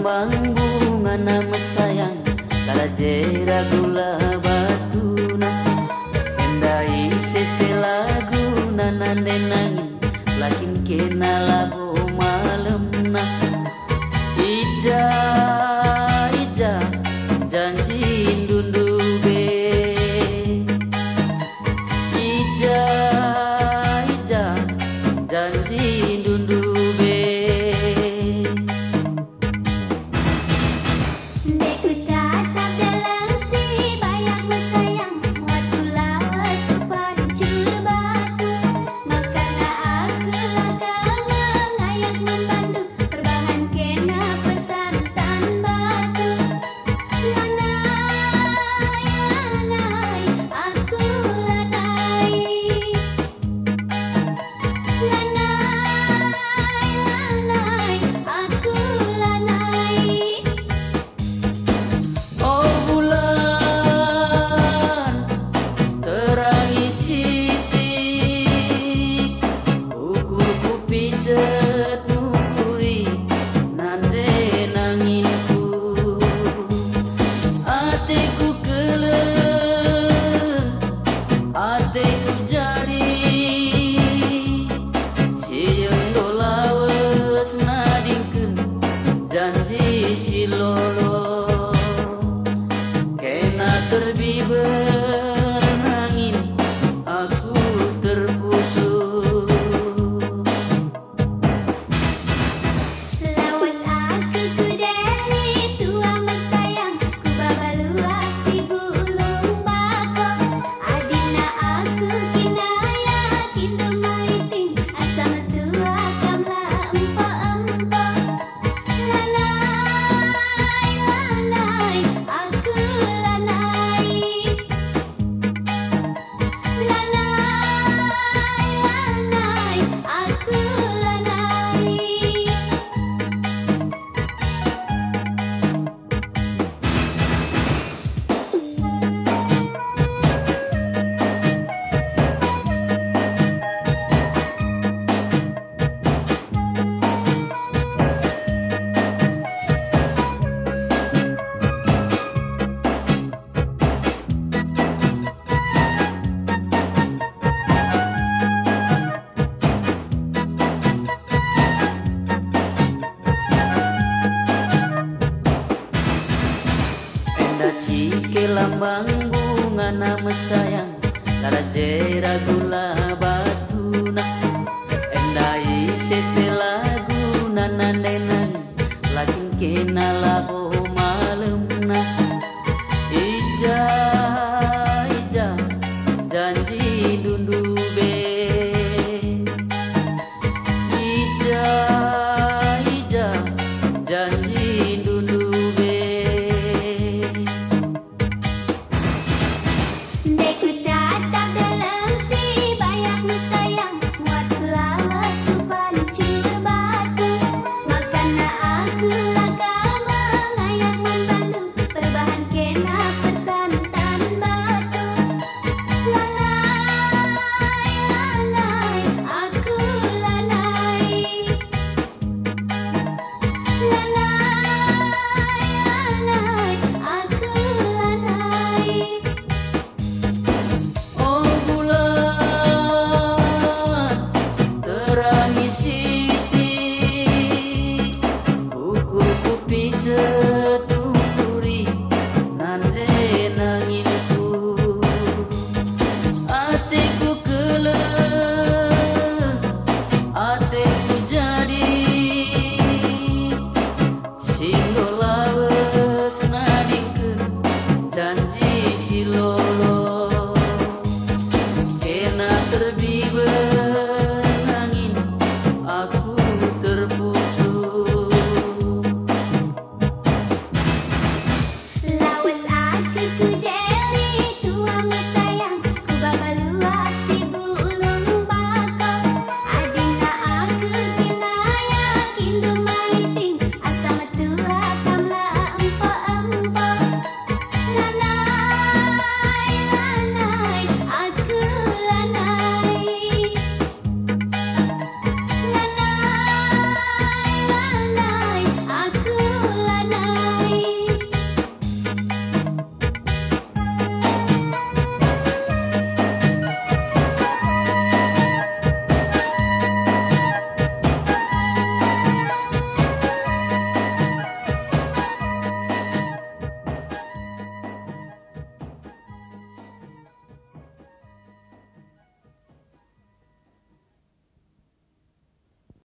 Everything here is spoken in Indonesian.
tambang bunga nama sayang. Kala jera gula batuna Endai sete lagu nanande Lakin kena labu malam na Ija, ija, janji Ike lambang bunga nama sayang. Tara jera gula batuna. Endai sete lagu nananenan lagi kena labo janji silo.